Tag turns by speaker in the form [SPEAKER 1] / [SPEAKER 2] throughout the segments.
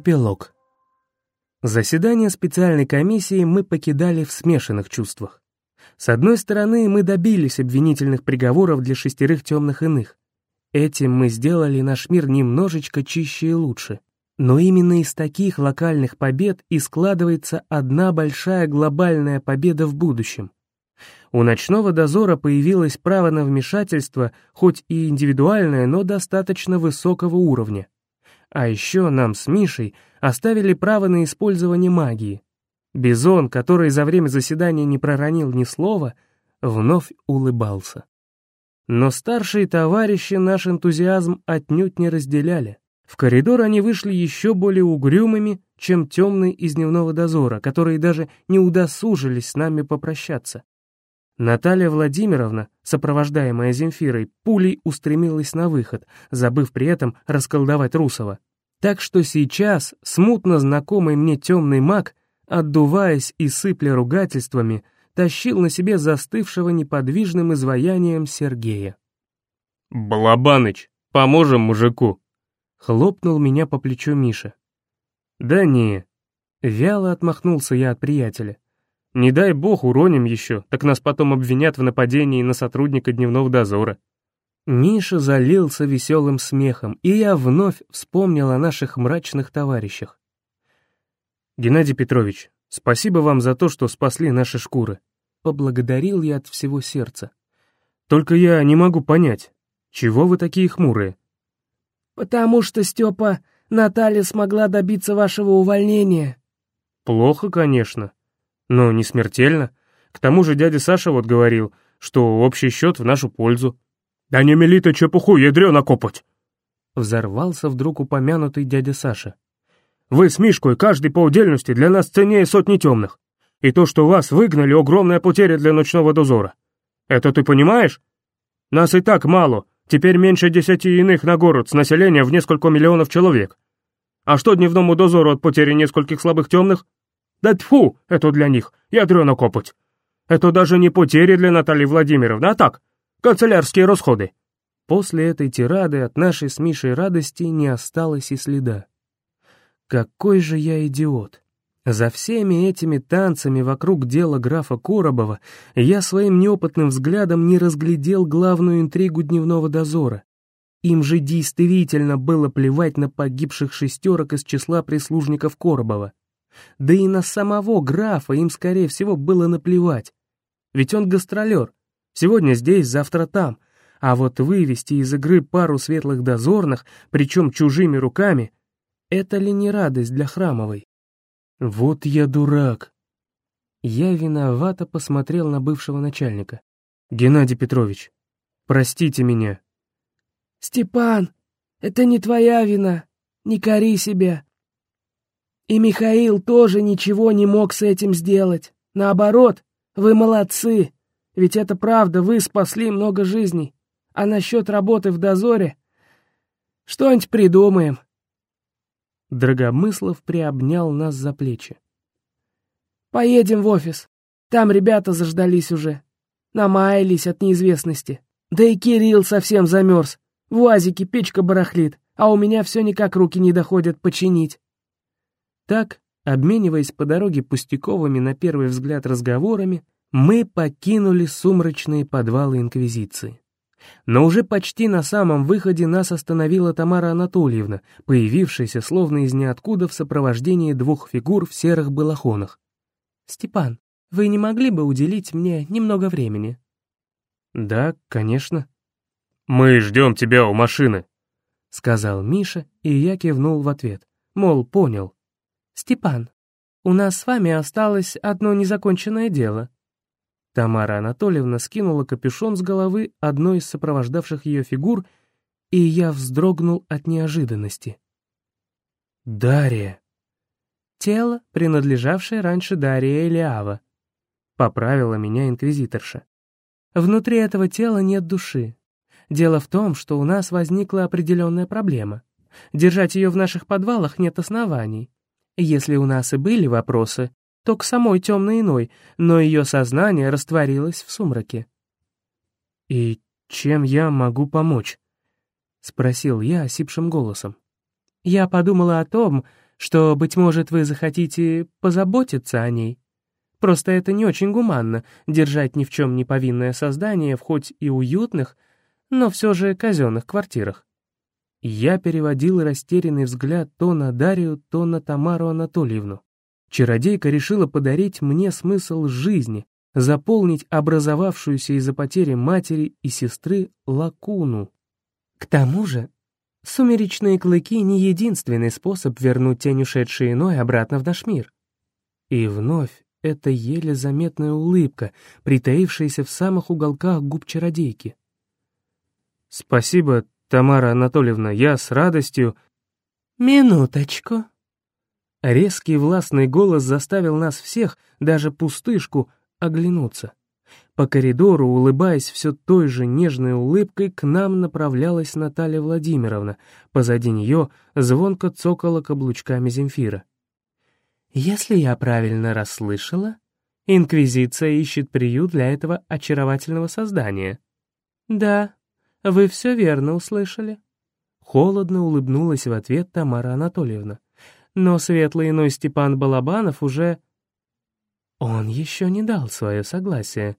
[SPEAKER 1] Эпилог. Заседание специальной комиссии мы покидали в смешанных чувствах. С одной стороны, мы добились обвинительных приговоров для шестерых темных иных. Этим мы сделали наш мир немножечко чище и лучше. Но именно из таких локальных побед и складывается одна большая глобальная победа в будущем. У ночного дозора появилось право на вмешательство, хоть и индивидуальное, но достаточно высокого уровня. А еще нам с Мишей оставили право на использование магии. Бизон, который за время заседания не проронил ни слова, вновь улыбался. Но старшие товарищи наш энтузиазм отнюдь не разделяли. В коридор они вышли еще более угрюмыми, чем темные из дневного дозора, которые даже не удосужились с нами попрощаться. Наталья Владимировна, сопровождаемая Земфирой, пулей устремилась на выход, забыв при этом расколдовать Русова. Так что сейчас смутно знакомый мне темный маг, отдуваясь и сыпля ругательствами, тащил на себе застывшего неподвижным изваянием Сергея.
[SPEAKER 2] «Балабаныч, поможем мужику!»
[SPEAKER 1] — хлопнул меня по плечу Миша. «Да не!» — вяло отмахнулся я от приятеля. Не дай бог уроним еще, так нас потом обвинят в нападении на сотрудника дневного дозора. Миша залился веселым смехом, и я вновь вспомнил о наших мрачных товарищах. «Геннадий Петрович, спасибо вам за то, что спасли наши шкуры», — поблагодарил я от всего сердца. «Только я не могу понять, чего вы такие хмурые?»
[SPEAKER 3] «Потому что, Степа, Наталья смогла добиться вашего увольнения».
[SPEAKER 1] «Плохо, конечно», но не смертельно. К тому же дядя Саша вот говорил, что общий счет в нашу пользу.
[SPEAKER 2] «Да не мели ты чепуху, ядрёно копоть!»
[SPEAKER 1] Взорвался вдруг упомянутый дядя Саша.
[SPEAKER 2] «Вы с Мишкой каждый по отдельности для нас ценнее сотни темных. И то, что вас выгнали, огромная потеря для ночного дозора. Это ты понимаешь? Нас и так мало, теперь меньше десяти иных на город с населением в несколько миллионов человек. А что дневному дозору от потери нескольких слабых темных? Да тьфу, это для них, ядрёно копоть. Это даже не потери для Натальи Владимировны, а так, канцелярские расходы.
[SPEAKER 1] После этой тирады от нашей с Мишей радости не осталось и следа. Какой же я идиот. За всеми этими танцами вокруг дела графа Коробова я своим неопытным взглядом не разглядел главную интригу дневного дозора. Им же действительно было плевать на погибших шестерок из числа прислужников Коробова. Да и на самого графа им, скорее всего, было наплевать. Ведь он гастролер. Сегодня здесь, завтра там. А вот вывести из игры пару светлых дозорных, причем чужими руками, это ли не радость для Храмовой? Вот я дурак. Я виновато посмотрел на бывшего начальника. Геннадий Петрович, простите меня.
[SPEAKER 3] Степан, это не твоя вина. Не кори себя. И Михаил тоже ничего не мог с этим сделать. Наоборот, вы молодцы. Ведь это правда, вы спасли много жизней. А насчет работы в дозоре... Что-нибудь придумаем.
[SPEAKER 1] Драгомыслов приобнял нас за плечи.
[SPEAKER 3] «Поедем в офис. Там ребята заждались уже. Намаялись от неизвестности. Да и Кирилл совсем замерз. В УАЗике печка барахлит, а у меня все никак руки не доходят починить.
[SPEAKER 1] Так, обмениваясь по дороге пустяковыми на первый взгляд разговорами, мы покинули сумрачные подвалы Инквизиции. Но уже почти на самом выходе нас остановила Тамара Анатольевна, появившаяся словно из ниоткуда в сопровождении двух фигур в серых балахонах. «Степан, вы не могли бы уделить мне немного времени?» «Да, конечно».
[SPEAKER 2] «Мы ждем тебя у машины», —
[SPEAKER 1] сказал Миша, и я кивнул в ответ, мол, понял.
[SPEAKER 3] «Степан, у нас с вами осталось одно незаконченное дело».
[SPEAKER 1] Тамара Анатольевна скинула капюшон с головы одной из сопровождавших ее фигур, и я вздрогнул от неожиданности. «Дарья!» «Тело, принадлежавшее раньше Дарье Элиава», — поправила меня инквизиторша. «Внутри этого тела нет души. Дело в том, что у нас возникла определенная проблема. Держать ее в наших подвалах нет оснований. Если у нас и были вопросы, то к самой темной иной, но ее сознание растворилось в сумраке. «И чем я могу помочь?» — спросил я осипшим голосом. Я подумала о том, что, быть может, вы захотите позаботиться о ней. Просто это не очень гуманно — держать ни в чем не повинное создание в хоть и уютных, но все же казенных квартирах. Я переводил растерянный взгляд то на Дарью, то на Тамару Анатольевну. Чародейка решила подарить мне смысл жизни, заполнить образовавшуюся из-за потери матери и сестры лакуну. К тому же, сумеречные клыки — не единственный способ вернуть тень ушедшей иной обратно в наш мир. И вновь эта еле заметная улыбка, притаившаяся в самых уголках губ чародейки.
[SPEAKER 2] «Спасибо, Тамара Анатольевна, я с радостью...»
[SPEAKER 1] «Минуточку». Резкий властный голос заставил нас всех, даже пустышку, оглянуться. По коридору, улыбаясь все той же нежной улыбкой, к нам направлялась Наталья Владимировна. Позади нее звонко цокала каблучками Земфира. «Если я правильно расслышала, Инквизиция ищет приют для этого очаровательного создания». «Да, вы все верно услышали». Холодно улыбнулась в ответ Тамара Анатольевна. Но светлый иной Степан Балабанов уже... Он еще не дал свое согласие.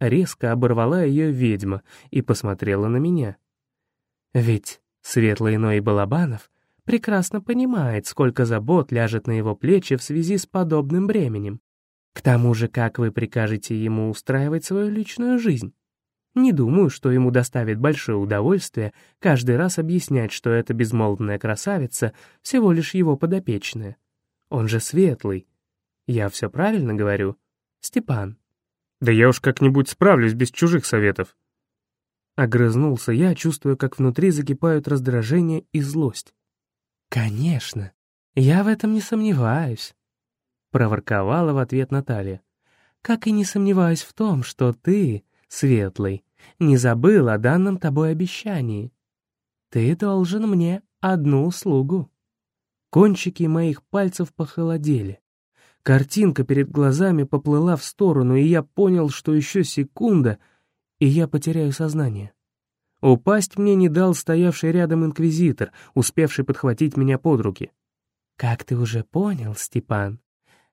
[SPEAKER 1] Резко оборвала ее ведьма и посмотрела на меня. Ведь светлый иной Балабанов прекрасно понимает, сколько забот ляжет на его плечи в связи с подобным бременем. К тому же, как вы прикажете ему устраивать свою личную жизнь? Не думаю, что ему доставит большое удовольствие каждый раз объяснять, что эта безмолвная красавица всего лишь его подопечная. Он же светлый. Я все правильно говорю? Степан.
[SPEAKER 2] Да я уж как-нибудь справлюсь без чужих советов.
[SPEAKER 1] Огрызнулся я, чувствуя, как внутри закипают раздражение и злость. «Конечно, я в этом не сомневаюсь», — проворковала в ответ Наталья. «Как и не сомневаюсь в том, что ты, Светлый, не забыл о данном тобой обещании. Ты должен мне одну услугу». Кончики моих пальцев похолодели. Картинка перед глазами поплыла в сторону, и я понял, что еще секунда, и я потеряю сознание. Упасть мне не дал стоявший рядом инквизитор, успевший подхватить меня под руки. «Как ты уже понял, Степан,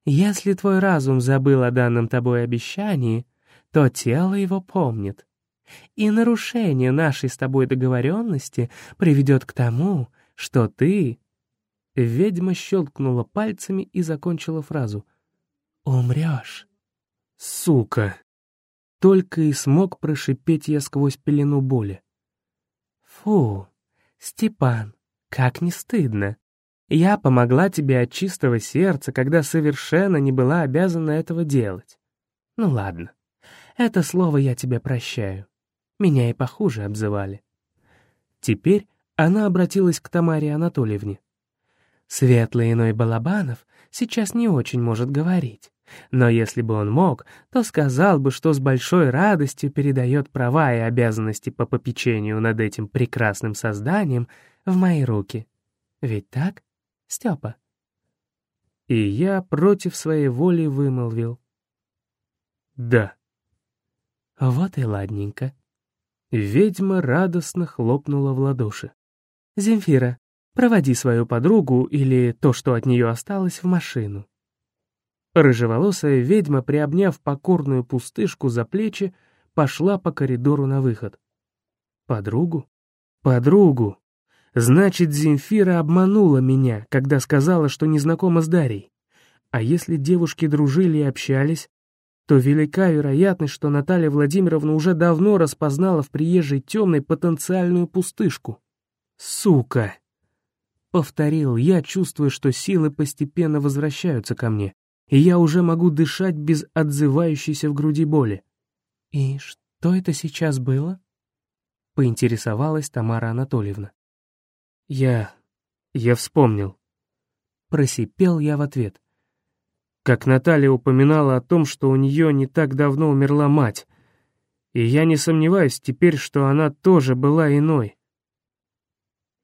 [SPEAKER 1] если твой разум забыл о данном тобой обещании, то тело его помнит. И нарушение нашей с тобой договоренности приведет к тому, что ты...» Ведьма щелкнула пальцами и закончила фразу. «Умрешь». «Сука!» Только и смог прошипеть я сквозь пелену боли. «Фу, Степан, как не стыдно. Я помогла тебе от чистого сердца, когда совершенно не была обязана этого делать. Ну ладно, это слово я тебе прощаю. Меня и похуже обзывали. Теперь она обратилась к Тамаре Анатольевне. Светлый иной Балабанов сейчас не очень может говорить. Но если бы он мог, то сказал бы, что с большой радостью передает права и обязанности по попечению над этим прекрасным созданием в мои руки. Ведь так, Степа? И я против своей воли вымолвил. «Да». Вот и ладненько. Ведьма радостно хлопнула в ладоши. «Земфира, проводи свою подругу или то, что от нее осталось, в машину. Рыжеволосая ведьма, приобняв покорную пустышку за плечи, пошла по коридору на выход. Подругу? Подругу! Значит, Земфира обманула меня, когда сказала, что не знакома с Дарьей. А если девушки дружили и общались, то велика вероятность, что Наталья Владимировна уже давно распознала в приезжей темной потенциальную пустышку. Сука! Повторил я, чувствуя, что силы постепенно возвращаются ко мне и я уже могу дышать без отзывающейся в груди боли. «И что это сейчас было?» — поинтересовалась Тамара Анатольевна. «Я... я вспомнил». Просипел я в ответ. Как Наталья упоминала о том, что у нее не так давно умерла мать, и я не сомневаюсь теперь, что она тоже была иной.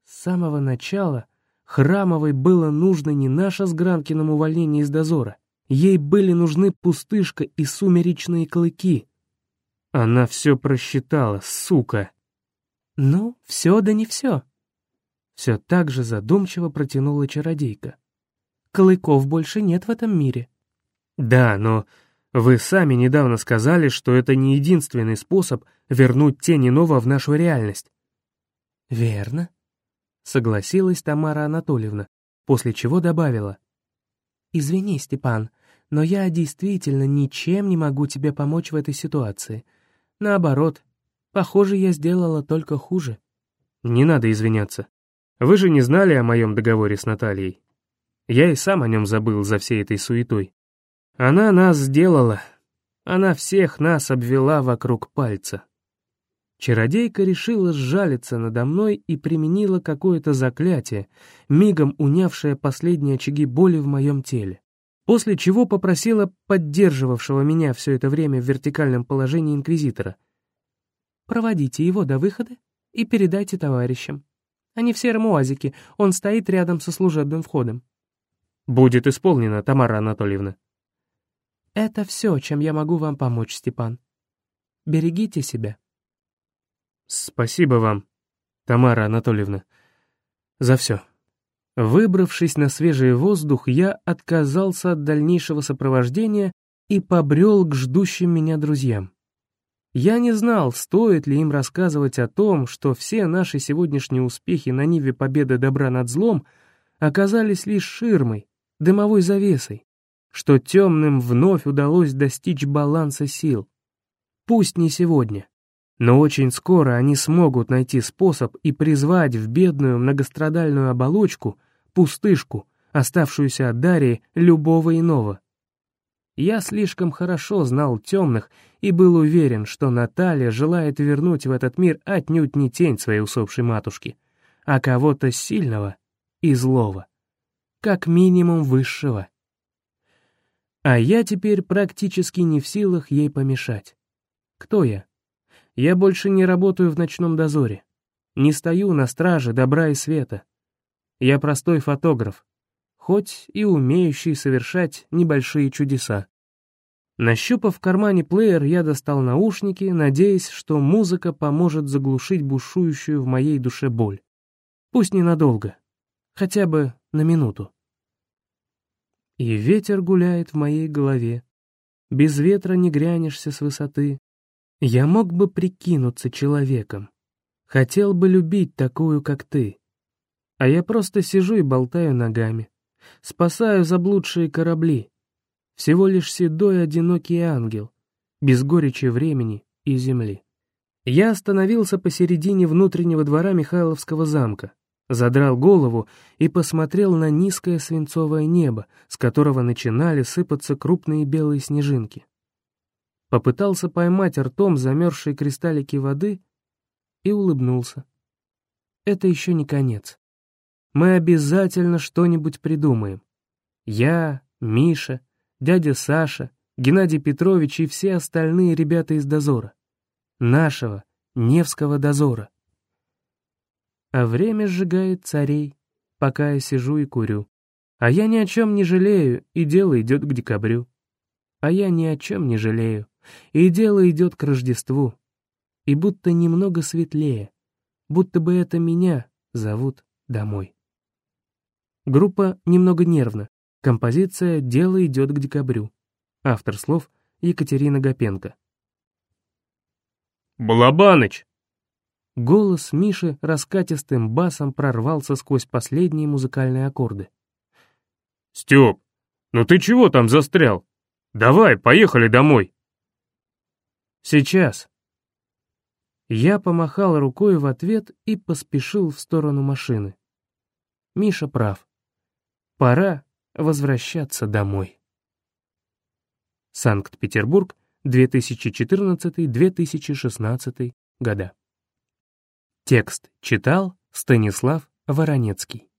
[SPEAKER 1] С самого начала Храмовой было нужно не наше с Гранкиным увольнение из дозора — Ей были нужны пустышка и сумеречные клыки. Она все просчитала, сука. Ну, все да не все. Все так же задумчиво протянула чародейка.
[SPEAKER 3] Клыков больше нет в этом мире.
[SPEAKER 1] Да, но вы сами недавно сказали, что это не единственный способ вернуть тень иного в нашу реальность.
[SPEAKER 3] Верно,
[SPEAKER 1] согласилась Тамара Анатольевна, после чего добавила.
[SPEAKER 3] Извини, Степан, но я действительно ничем не могу тебе помочь в этой ситуации. Наоборот, похоже, я сделала только хуже.
[SPEAKER 1] Не надо извиняться. Вы же не знали о моем договоре с Натальей. Я и сам о нем забыл за всей этой суетой. Она нас сделала. Она всех нас обвела вокруг пальца. Чародейка решила сжалиться надо мной и применила какое-то заклятие, мигом унявшее последние очаги боли в моем теле после чего попросила поддерживавшего меня все это время в вертикальном положении инквизитора.
[SPEAKER 3] «Проводите его до выхода и передайте товарищам. Они в сером уазике, он стоит рядом со служебным входом».
[SPEAKER 1] «Будет исполнено, Тамара Анатольевна».
[SPEAKER 3] «Это все, чем я могу вам помочь, Степан. Берегите себя».
[SPEAKER 1] «Спасибо вам, Тамара Анатольевна, за все». Выбравшись на свежий воздух, я отказался от дальнейшего сопровождения и побрел к ждущим меня друзьям. Я не знал, стоит ли им рассказывать о том, что все наши сегодняшние успехи на ниве победы добра над злом оказались лишь ширмой, дымовой завесой, что темным вновь удалось достичь баланса сил. Пусть не сегодня, но очень скоро они смогут найти способ и призвать в бедную многострадальную оболочку пустышку, оставшуюся от Дарии любого иного. Я слишком хорошо знал темных и был уверен, что Наталья желает вернуть в этот мир отнюдь не тень своей усопшей матушки, а кого-то сильного и злого, как минимум высшего. А я теперь практически не в силах ей помешать. Кто я? Я больше не работаю в ночном дозоре, не стою на страже добра и света, я простой фотограф, хоть и умеющий совершать небольшие чудеса. Нащупав в кармане плеер, я достал наушники, надеясь, что музыка поможет заглушить бушующую в моей душе боль. Пусть ненадолго, хотя бы на минуту. И ветер гуляет в моей голове. Без ветра не грянешься с высоты. Я мог бы прикинуться человеком. Хотел бы любить такую, как ты. А я просто сижу и болтаю ногами. Спасаю заблудшие корабли. Всего лишь седой одинокий ангел, без горечи времени и земли. Я остановился посередине внутреннего двора Михайловского замка, задрал голову и посмотрел на низкое свинцовое небо, с которого начинали сыпаться крупные белые снежинки. Попытался поймать ртом замерзшие кристаллики воды и улыбнулся. Это еще не конец мы обязательно что-нибудь придумаем. Я, Миша, дядя Саша, Геннадий Петрович и все остальные ребята из дозора. Нашего, Невского дозора. А время сжигает царей, пока я сижу и курю. А я ни о чем не жалею, и дело идет к декабрю. А я ни о чем не жалею, и дело идет к Рождеству. И будто немного светлее, будто бы это меня зовут домой. Группа немного нервно. Композиция «Дело идет к декабрю». Автор слов Екатерина Гапенко.
[SPEAKER 2] «Балабаныч!»
[SPEAKER 1] Голос Миши раскатистым басом прорвался сквозь последние музыкальные аккорды.
[SPEAKER 2] «Степ, ну ты чего там застрял? Давай, поехали домой!»
[SPEAKER 1] «Сейчас!» Я помахал рукой в ответ и поспешил в сторону машины. Миша прав. Пора возвращаться домой. Санкт-Петербург, 2014-2016 года. Текст читал Станислав Воронецкий.